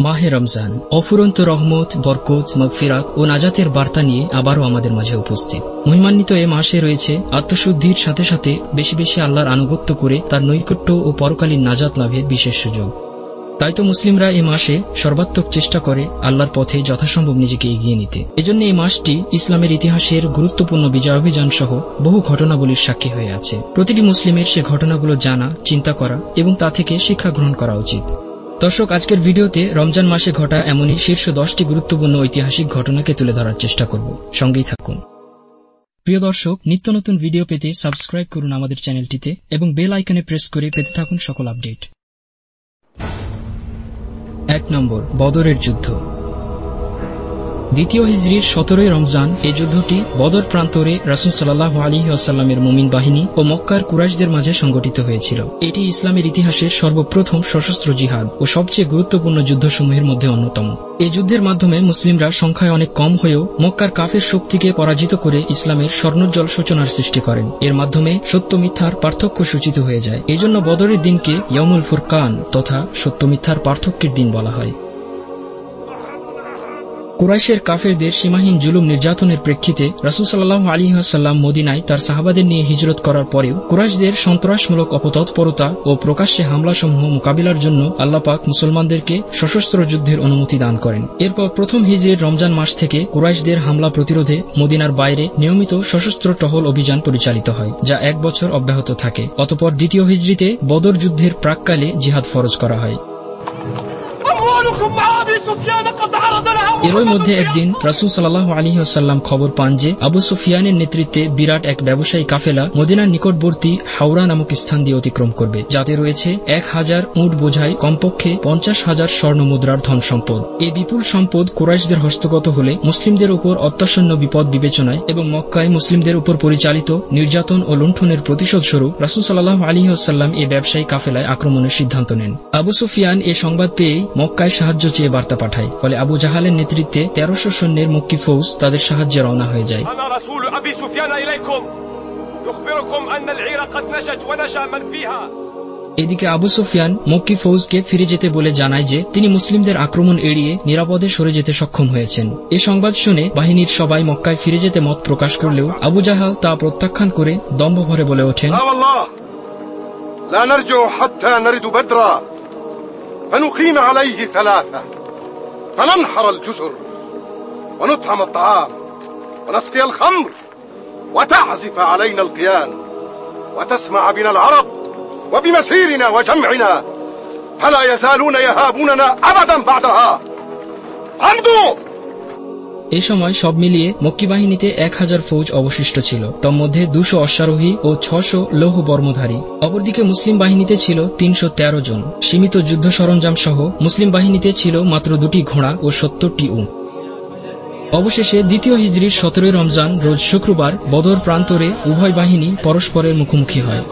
মাহে রমজান। অফুরন্ত রহমত, বরকত, মগফিরাত ও নাজাতের বার্তা নিয়ে আবারও আমাদের মাঝে উপস্থিত। মহিমান্বিত এ মাসে রয়েছে আত্মশুদ্ধির সাথে সাথে বেশি বেশি আল্লাহর আনুগত্য করে তার নৈকট্য ও পরকালীন নাজাত লাভের বিশেষ সুযোগ। তাই তো মুসলিমরা এই মাসে সর্বাত্মক চেষ্টা করে আল্লাহর পথে যথাসম্ভব নিজেকে এগিয়ে নিতে। এজন্য এই মাসটি ইসলামের ইতিহাসের গুরুত্বপূর্ণ বিজয় অভিযান সহ বহু ঘটনাবলীর সাক্ষী হয়ে আছে। প্রতিটি মুসলিমের সে ঘটনাগুলো জানা, চিন্তা করা এবং তা থেকে শিক্ষা গ্রহণ করা উচিত। দর্শক, আজকের ভিডিওতে রমজান মাসে ঘটা এমনই শীর্ষ দশটি গুরুত্বপূর্ণ ঐতিহাসিক ঘটনাকে তুলে ধরার চেষ্টা করব। সঙ্গেই থাকুন। প্রিয় দর্শক, নিত্য নতুন ভিডিও পেতে সাবস্ক্রাইব করুন আমাদের চ্যানেলটিতে এবং বেল আইকনে প্রেস করে পেতে থাকুন সকল আপডেট। এক নম্বর, বদরের যুদ্ধ। দ্বিতীয় হিজড়ির সতেরোই রমজান এই যুদ্ধটি বদর প্রান্তরে রাসুল সাল্লাহ আলী আসাল্লামের মুমিন বাহিনী ও মক্কার কুরাইশদের মাঝে সংগঠিত হয়েছিল। এটি ইসলামের ইতিহাসের সর্বপ্রথম সশস্ত্র জিহাদ ও সবচেয়ে গুরুত্বপূর্ণ যুদ্ধসমূহের মধ্যে অন্যতম। এই যুদ্ধের মাধ্যমে মুসলিমরা সংখ্যায় অনেক কম হয়েও মক্কার কাফের শক্তিকে পরাজিত করে ইসলামের স্বর্ণোজ্জ্বল সূচনার সৃষ্টি করেন। এর মাধ্যমে সত্য মিথ্যার পার্থক্য সূচিত হয়ে যায়। এজন্য বদরের দিনকে ইয়মুল ফুরকান তথা সত্য মিথ্যার পার্থক্যের দিন বলা হয়। কুরাইশের কাফেরদের সীমাহীন জুলুম নির্যাতনের প্রেক্ষিতে রাসুল সাল্লাহ আলী আসাল্লাম মদিনায় তার সাহাবাদের নিয়ে হিজরত করার পরেও কুরাইশদের সন্ত্রাসমূলক অপতৎপরতা ও প্রকাশ্যে হামলাসমূহ মোকাবিলার জন্য আল্লাপাক মুসলমানদেরকে সশস্ত্র যুদ্ধের অনুমতি দান করেন। এরপর প্রথম হিজের রমজান মাস থেকে কুরাইশদের হামলা প্রতিরোধে মদিনার বাইরে নিয়মিত সশস্ত্র টহল অভিযান পরিচালিত হয়, যা এক বছর অব্যাহত থাকে। অতপর দ্বিতীয় হিজড়িতে বদর যুদ্ধের প্রাককালে জিহাদ ফরজ করা হয়। এরই মধ্যে একদিন রাসুল সাল্লাহ আলী আসাল্লাম খবর পান যে আবু সুফিয়ানের নেতৃত্বে বিরাট এক ব্যবসায়ী কাফেলা মদিনার নিকটবর্তী হাওড়া নামক স্থান দিয়ে অতিক্রম করবে যাতে রয়েছে এক হাজার উঁট বোঝাই কমপক্ষে পঞ্চাশ হাজার স্বর্ণ মুদ্রার ধন সম্পদ। এই বিপুল সম্পদ কুরাইশদের হস্তগত হলে মুসলিমদের উপর অত্যাসন্ন বিপদ বিবেচনায় এবং মক্কায় মুসলিমদের উপর পরিচালিত নির্যাতন ও লুণ্ঠনের প্রতিশোধ স্বরূপ রাসুল সাল্লাহ আলী আসাল্লাম এই ব্যবসায়ী কাফেলায় আক্রমণের সিদ্ধান্ত নেন। আবু সুফিয়ান এ সংবাদ পেয়েই মক্কায় সাহায্য চেয়ে বার্তা পাঠায়। ফলে আবু জাহালের নেতৃত্বে তেরোশো সৈন্যের মক্কি ফৌজ তাদের সাহায্যে রওনা হয়ে যায়। এদিকে আবু সুফিয়ান মক্কি ফৌজকে ফিরে যেতে বলে জানায় যে তিনি মুসলিমদের আক্রমণ এড়িয়ে নিরাপদে সরে যেতে সক্ষম হয়েছেন। এ সংবাদ শুনে বাহিনীর সবাই মক্কায় ফিরে যেতে মত প্রকাশ করলেও আবু জাহাল তা প্রত্যাখ্যান করে দম্ভ ভরে বলে ওঠেন فنقيم عليه ثلاثة. فننحر الجزر ونطعم الطعام ونسقي الخمر وتعزف علينا القيان وتسمع بنا العرب وبمسيرنا وجمعنا. فلا يزالون يهابوننا أبدا بعدها. امضوا এ সময় সব মিলিয়ে মক্কি বাহিনীতে এক হাজার ফৌজ অবশিষ্ট ছিল তন্মধ্যে দুশো অশ্বারোহী ও ছশো লৌহ বর্মধারী অপরদিকে মুসলিম বাহিনীতে ছিল তিনশো তেরো জন সীমিত যুদ্ধ সরঞ্জাম সহ মুসলিম বাহিনীতে ছিল মাত্র দুটি ঘোড়া ও সত্তরটি উঁ অবশেষে দ্বিতীয় হিজড়ির সতেরোই রমজান রোজ শুক্রবার বদর প্রান্তরে উভয় বাহিনী পরস্পরের মুখোমুখি হয়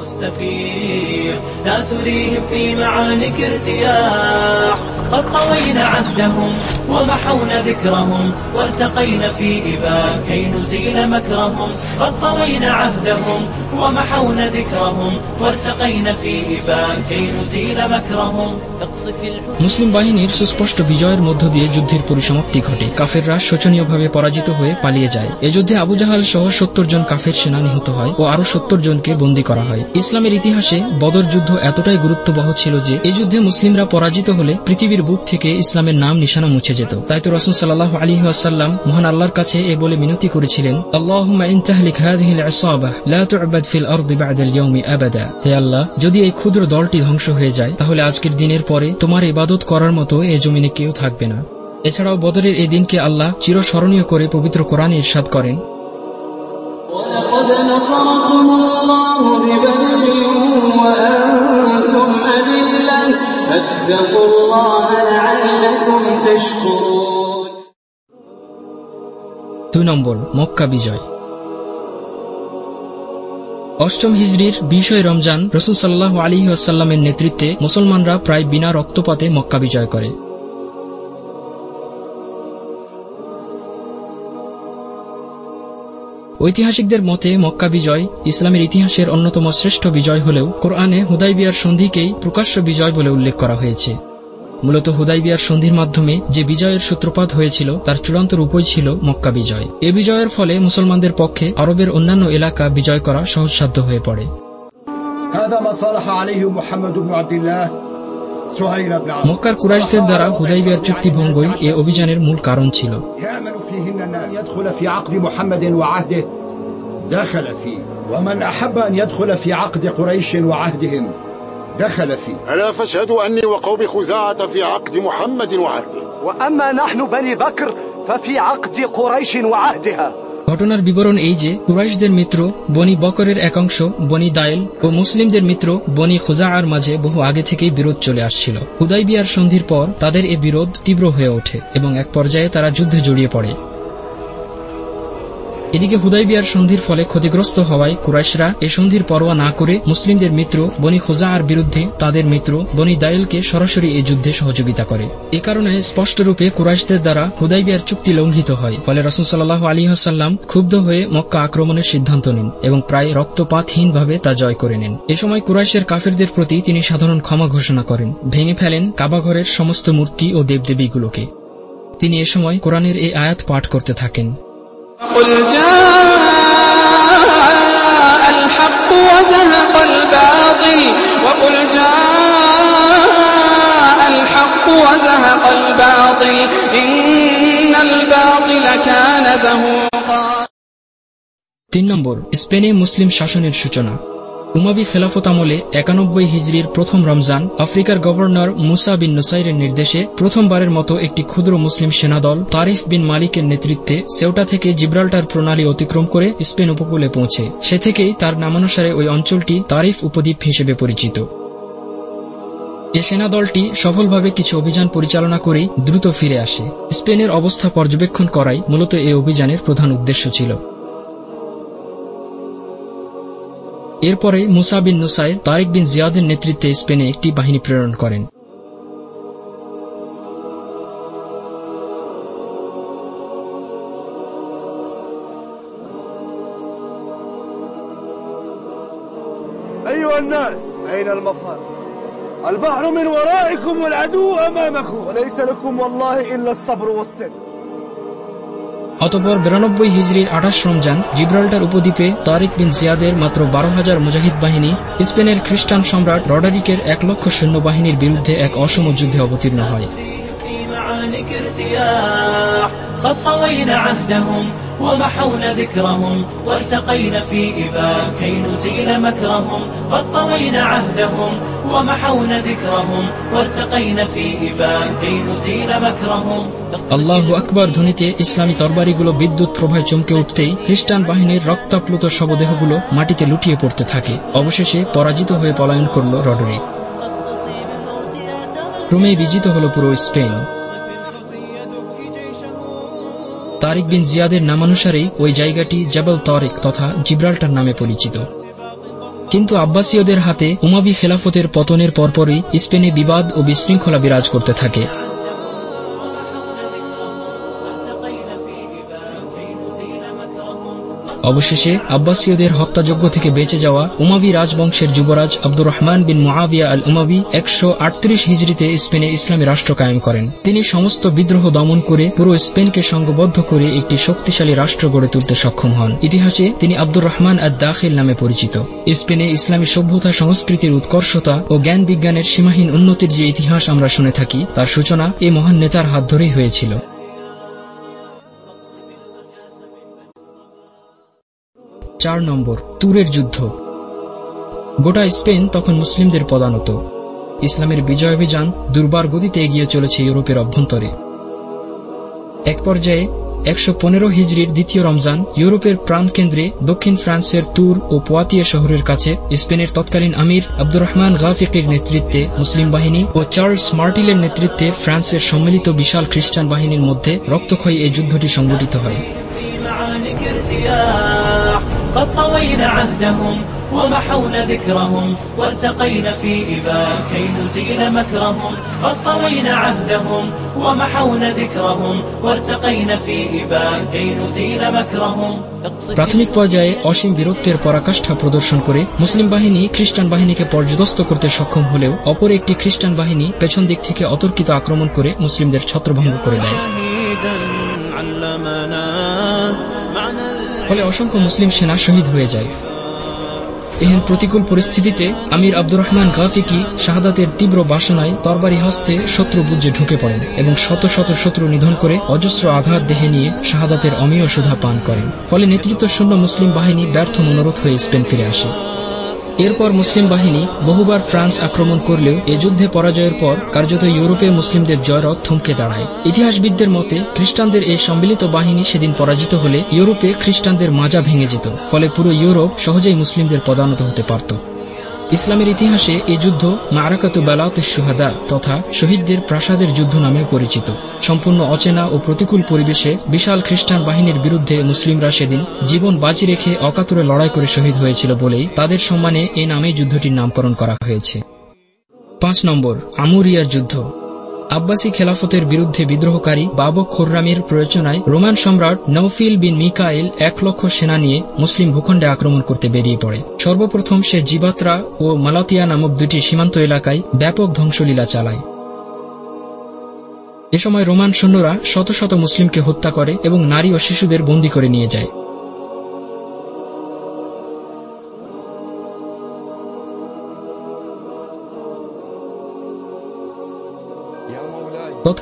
مستفيض لا تريهم في معانك ارتياح قد طوينا عهدهم ومحونا ذكرهم وارتقينا في إبا كي نزيل مكرهم قد طوينا عهدهم ومحونا ذكرهم وارتقينا في إبا كي نزيل مكرهم اقصف الحب মুসলিম বাহিনীর সুস্পষ্ট বিজয়ের মধ্য দিয়ে যুদ্ধের পরিসমাপ্তি ঘটে কাফেররা শোচনীয়ভাবে পরাজিত হয়ে পালিয়ে যায় এ যুদ্ধে আবু জাহাল সহ সত্তর জন কাফের সেনা নিহত হয় ও আরো সত্তর জনকে বন্দী করা হয় ইসলামের ইতিহাসে বদর যুদ্ধ এতটাই গুরুত্ববহ ছিল যে এই যুদ্ধে মুসলিমরা পরাজিত হলে পৃথিবীর বুক থেকে ইসলামের নাম নিশানা মুছে যেত। তাই তো রসুল সাল্লাহ আলী আসাল্লাম মহান আল্লাহর কাছে এ বলে মিনতি করেছিলেন আল্লাহ, যদি এই ক্ষুদ্র দলটি ধ্বংস হয়ে যায়, তাহলে আজকের দিনের পরে তোমার ইবাদত করার মতো এ জমিনে কেউ থাকবে না। এছাড়াও বদরের এই দিনকে আল্লাহ চিরস্মরণীয় করে পবিত্র কোরআনে ইরশাদ করেন। فاتقوا الله لعلكم تشكرون দুই নম্বর মক্কা বিজয় অষ্টম হিজড়ির বিশই রমজান রসুল সাল্লাহ আলী আসাল্লামের নেতৃত্বে মুসলমানরা প্রায় বিনা রক্তপাতে মক্কা বিজয় করে ঐতিহাসিকদের মতে মক্কা বিজয় ইসলামের ইতিহাসের অন্যতম শ্রেষ্ঠ বিজয় হলেও কোরআনে হুদাইবিয়ার সন্ধিকেই প্রকাশ্য বিজয় বলে উল্লেখ করা হয়েছে। মূলত হুদাইবিয়ার সন্ধির মাধ্যমে যে বিজয়ের সূত্রপাত হয়েছিল তার চূড়ান্ত রূপই ছিল মক্কা বিজয়। এ বিজয়ের ফলে মুসলমানদের পক্ষে আরবের অন্যান্য এলাকা বিজয় করা সহজসাধ্য হয়ে পড়ে। মক্কার কুরাইশদের দ্বারা হুদাইবিয়ার চুক্তি ভঙ্গই এ অভিযানের মূল কারণ ছিল। فيهن الناس يدخل في عقد محمد وعهده دخل فيه ومن أحب أن يدخل في عقد قريش وعهدهم دخل فيه ألا فاشهدوا أني وقوم خزاعة في عقد محمد وعهده. وأما نحن بني بكر ففي عقد قريش وعهدها. ঘটনার বিবরণ এই যে, কুরাইশদের মিত্র, বনি বকরের একাংশ বনি দায়েল ও মুসলিমদের মিত্র, বনি খোজাআর মাঝে বহু আগে থেকেই বিরোধ চলে আসছিল। হুদাইবিয়ার সন্ধির পর তাদের এ বিরোধ তীব্র হয়ে ওঠে এবং এক পর্যায়ে তারা যুদ্ধে জড়িয়ে পড়ে। এদিকে হুদাইবিয়ার সন্ধির ফলে ক্ষতিগ্রস্ত হওয়ায় কুরাইশরা এ সন্ধির পরোয়া না করে মুসলিমদের মিত্র বনি খোজাআর বিরুদ্ধে তাদের মিত্র বনি দায়েলকে সরাসরি এই যুদ্ধে সহযোগিতা করে। এ কারণে স্পষ্টরূপে কুরাইশদের দ্বারা হুদাইবিয়ার চুক্তি লঙ্ঘিত হয়, ফলে রসুল সাল্লাহ আলী হাসাল্লাম ক্ষুব্ধ হয়ে মক্কা আক্রমণের সিদ্ধান্ত নেন এবং প্রায় রক্তপাতহীনভাবে তা জয় করে নেন। এ সময় কুরাইশের কাফেরদের প্রতি তিনি সাধারণ ক্ষমা ঘোষণা করেন। ভেঙে ফেলেন কাবাঘরের সমস্ত মূর্তি ও দেবদেবীগুলোকে। তিনি এ সময় কোরআনের এই আয়াত পাঠ করতে থাকেন। قل جاء الحق وزهق الباطل وقل جاء الحق وزهق الباطل إن الباطل كان زهوقا তিন নম্বর স্পেনে মুসলিম শাসনের সূচনা উমাবি খেলাফত আমলে একানব্বই হিজড়ির প্রথম রমজান আফ্রিকার গভর্নর মুসা বিন নুসাইরের নির্দেশে প্রথমবারের মতো একটি ক্ষুদ্র মুসলিম সেনাদল তারিফ বিন মালিকের নেতৃত্বে সেওটা থেকে জিব্রাল্টার প্রণালী অতিক্রম করে স্পেন উপকূলে পৌঁছে। সে থেকেই তার নামানুসারে ওই অঞ্চলটি তারিফ উপদ্বীপ হিসেবে পরিচিত। এ সেনাদলটি সফলভাবে কিছু অভিযান পরিচালনা করেই দ্রুত ফিরে আসে। স্পেনের অবস্থা পর্যবেক্ষণ করাই মূলত এ অভিযানের প্রধান উদ্দেশ্য ছিল। এরপরে মুসা বিন নুসাইর তারিক বিন জিয়াদের নেতৃত্বে স্পেনে একটি বাহিনী প্রেরণ করেন أيها الناس أين المفر البحر من ورائكم والعدو أمامكم وليس لكم والله إلا الصبر والصدق অতপর বিরানব্বই হিজড়ির আঠাশ রমজান জিব্রাল্টার উপদ্বীপে তারিক বিন জিয়াদের মাত্র বারো হাজার মুজাহিদ বাহিনী, স্পেনের খ্রিস্টান সম্রাট রডারিকের এক লক্ষ সৈন্যবাহিনীর বিরুদ্ধে এক অসম যুদ্ধে অবতীর্ণ হয়। في معانك ارتياح قد طوينا عهدهم ومحونا ذكرهم وارتقينا في إبا كي نزيل مكرهم قد طوينا عهدهم ومحونا ذكرهم وارتقينا في إبا كي نزيل مكرهم আল্লাহ আকবর ধ্বনিতে ইসলামী তরবারিগুলো বিদ্যুৎ প্রভায় চমকে উঠতেই খ্রিস্টান বাহিনীর রক্তাপ্লুত শবদেহগুলো মাটিতে লুটিয়ে পড়তে থাকে অবশেষে পরাজিত হয়ে পলায়ন করল রডরিক ক্রমেই বিজিত হল পুরো স্পেন তারিক বিন জিয়াদের নামানুসারেই ওই জায়গাটি জাবাল তারেক তথা জিব্রাল্টার নামে পরিচিত। কিন্তু আব্বাসীয়দের হাতে উমাবি খেলাফতের পতনের পরপরই স্পেনে বিবাদ ও বিশৃঙ্খলা বিরাজ করতে থাকে। অবশেষে আব্বাসীয়দের হত্যাযজ্ঞ থেকে বেঁচে যাওয়া উমাবি রাজবংশের যুবরাজ আব্দুর রহমান বিন মুআবিয়া আল উমাবি একশো আটত্রিশ হিজড়িতে স্পেনে ইসলামী রাষ্ট্র কায়েম করেন। তিনি সমস্ত বিদ্রোহ দমন করে পুরো স্পেনকে সংঘবদ্ধ করে একটি শক্তিশালী রাষ্ট্র গড়ে তুলতে সক্ষম হন। ইতিহাসে তিনি আব্দুর রহমান আদ দাখিল নামে পরিচিত। স্পেনে ইসলামী সভ্যতা সংস্কৃতির উৎকর্ষতা ও জ্ঞান বিজ্ঞানের সীমাহীন উন্নতির যে ইতিহাস আমরা শুনে থাকি, তার সূচনা এই মহান নেতার হাত ধরেই হয়েছিল। চার নম্বর, তুরের যুদ্ধ। গোটা স্পেন তখন মুসলিমদের পদানত। ইসলামের বিজয় অভিযান দুর্বার গতিতে এগিয়ে চলেছে ইউরোপের অভ্যন্তরে। এক পর্যায়ে একশো পনেরো হিজড়ির দ্বিতীয় রমজান ইউরোপের প্রাণকেন্দ্রে দক্ষিণ ফ্রান্সের তুর ও পোয়াতিয়া শহরের কাছে স্পেনের তৎকালীন আমির আব্দুর রহমান গাফিকের নেতৃত্বে মুসলিম বাহিনী ও চার্লস মার্টিলের নেতৃত্বে ফ্রান্সের সম্মিলিত বিশাল খ্রিস্টান বাহিনীর মধ্যে রক্তক্ষয়ী এই যুদ্ধটি সংঘটিত হয়। قد طوينا عهدهم ومحون ذكرهم وارتقينا في إبا كي نزيل مكرهم قد طوينا عهدهم ومحون ذكرهم وارتقينا في إبا كي نزيل مكرهم প্রাথমিক পর্যায়ে অসীম বীরত্বের পরাকাষ্ঠা প্রদর্শন করে মুসলিম বাহিনী খ্রিস্টান বাহিনীকে পর্যদস্ত করতে সক্ষম হলেও অপর একটি খ্রিস্টান বাহিনী পেছন দিক থেকে অতর্কিত আক্রমণ করে মুসলিমদের ছত্রভঙ্গ করে দেয় ফলে অসংখ্য মুসলিম সেনা শহীদ হয়ে যায়। এহেন প্রতিকূল পরিস্থিতিতে আমির আব্দুর রহমান গাফিকি শাহাদাতের তীব্র বাসনায় তরবারি হস্তে শত্রু বুঝে ঢুকে পড়েন এবং শত শত শত্রু নিধন করে অজস্র আঘাত দেহে নিয়ে শাহাদাতের অমীয় সুধা পান করেন। ফলে নেতৃত্ব শূন্য মুসলিম বাহিনী ব্যর্থ মনোরথ হয়ে স্পেন ফিরে আসে। এরপর মুসলিম বাহিনী বহুবার ফ্রান্স আক্রমণ করলেও এ যুদ্ধে পরাজয়ের পর কার্যত ইউরোপে মুসলিমদের জয়রথ থমকে দাঁড়ায়। ইতিহাসবিদদের মতে, খ্রিস্টানদের এই সম্মিলিত বাহিনী সেদিন পরাজিত হলে ইউরোপে খ্রিস্টানদের মাজা ভেঙে যেত, ফলে পুরো ইউরোপ সহজেই মুসলিমদের পদানত হতে পারত। ইসলামের ইতিহাসে এই যুদ্ধ মারাকাতু বেলাত সুহাদা তথা শহীদদের প্রাসাদের যুদ্ধ নামে পরিচিত। সম্পূর্ণ অচেনা ও প্রতিকূল পরিবেশে বিশাল খ্রিস্টান বাহিনীর বিরুদ্ধে মুসলিমরা সেদিন জীবন বাজি রেখে অকাতরে লড়াই করে শহীদ হয়েছিল বলেই তাদের সম্মানে এ নামে যুদ্ধটির নামকরণ করা হয়েছে। পাঁচ নম্বর, আমুরিয়ার যুদ্ধ। আব্বাসী খেলাফতের বিরুদ্ধে বিদ্রোহকারী বাবক খোর্রামের প্রয়োজনায় রোমান সম্রাট নৌফিল বিন মিকাইল এক লক্ষ সেনা নিয়ে মুসলিম ভূখণ্ডে আক্রমণ করতে বেরিয়ে পড়ে। সর্বপ্রথম সে জিবাত্রা ও মালাতিয়া নামক দুটি সীমান্ত এলাকায় ব্যাপক ধ্বংসলীলা চালায়। এ সময় রোমান সৈন্যরা শত শত মুসলিমকে হত্যা করে এবং নারী ও শিশুদের বন্দী করে নিয়ে যায়।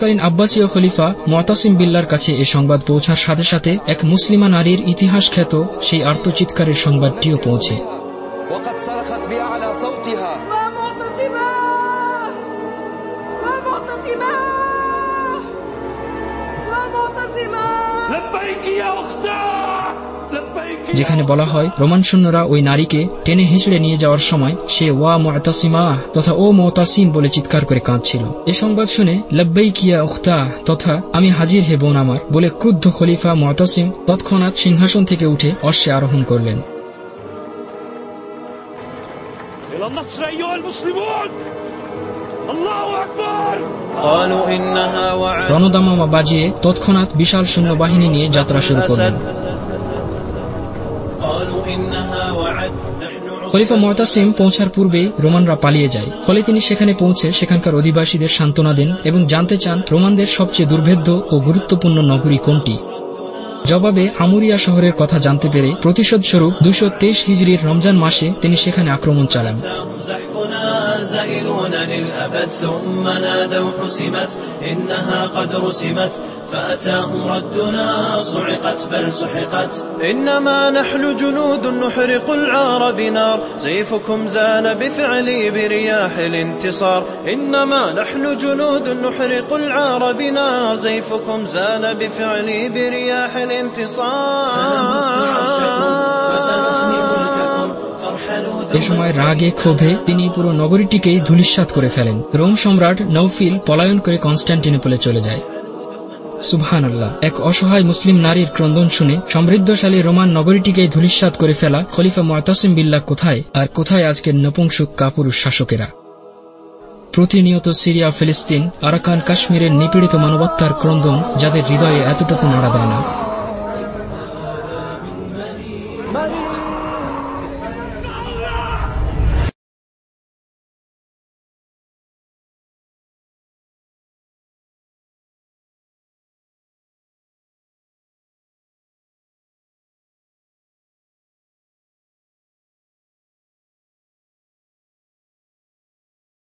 তৎকালীন আব্বাসীয় খলিফা মতাসিম বিল্লার কাছে এ সংবাদ পৌঁছার সাথে সাথে এক মুসলিমা নারীর ইতিহাস খ্যাত সেই আর্তচিৎকারের সংবাদটিও পৌঁছে وقد صرخت بأعلى صوتها ومعتصما ومعتصما ومعتصما لبيك يا أختاه لبيك يا যেখানে বলা হয় রোমান সৈন্যরা ওই নারীকে টেনে হিঁচড়ে নিয়ে যাওয়ার সময় সে ওয়া মোতাসিমা তথা ও মোতাসিম বলে চিৎকার করে কাঁদছিল। এ সংবাদ শুনে লব্বাই কিয়া উখতা তথা আমি হাজির হে বোন আমার বলে ক্রুদ্ধ খলিফা মোতাসিম তৎক্ষণাৎ সিংহাসন থেকে উঠে অশ্বে আরোহণ করলেন। রণদামামা বাজিয়ে তৎক্ষণাৎ বিশাল সৈন্যবাহিনী নিয়ে যাত্রা শুরু করলেন। খলিফা মহতাসিম পৌঁছার পূর্বেই রোমানরা পালিয়ে যায়। ফলে তিনি সেখানে পৌঁছে সেখানকার অধিবাসীদের সান্ত্বনা দেন এবং জানতে চান রোমানদের সবচেয়ে দুর্ভেদ্য ও গুরুত্বপূর্ণ নগরী কোনটি। জবাবে আমুরিয়া শহরের কথা জানতে পেরে প্রতিশোধস্বরূপ দুশো তেইশ হিজড়ির রমজান মাসে তিনি সেখানে আক্রমণ চালান। للأبد ثم نادوا حسمت إنها قد رسمت فأتاهم ردنا صعقت بل سحقت. إنما نحن جنود نحرق العار بنار سيفكم زان بفعلي برياح الانتصار. إنما نحن جنود نحرق العار بنار سيفكم زان بفعلي برياح الانتصار. এ সময় রাগে, ক্ষোভে তিনি পুরো নগরীটিকেই ধূলিসাৎ করে ফেলেন। রোম সম্রাট নৌফিল পলায়ন করে কনস্ট্যান্টিনোপলে চলে যায়। সুবহান এক অসহায় মুসলিম নারীর ক্রন্দন শুনে সমৃদ্ধশালী রোমান নগরীটিকে ধূলিসাৎ করে ফেলা খলিফা মতাসিম বিল্লা কোথায় আর কোথায় আজকের নপুংসুক কাপুরুষ শাসকেরা? প্রতিনিয়ত সিরিয়া, ফিলিস্তিন, আরাকান, কাশ্মীরের নিপীড়িত মানবত্তার ক্রন্দন যাদের হৃদয়ে এতটুকু নাড়া দেয় না।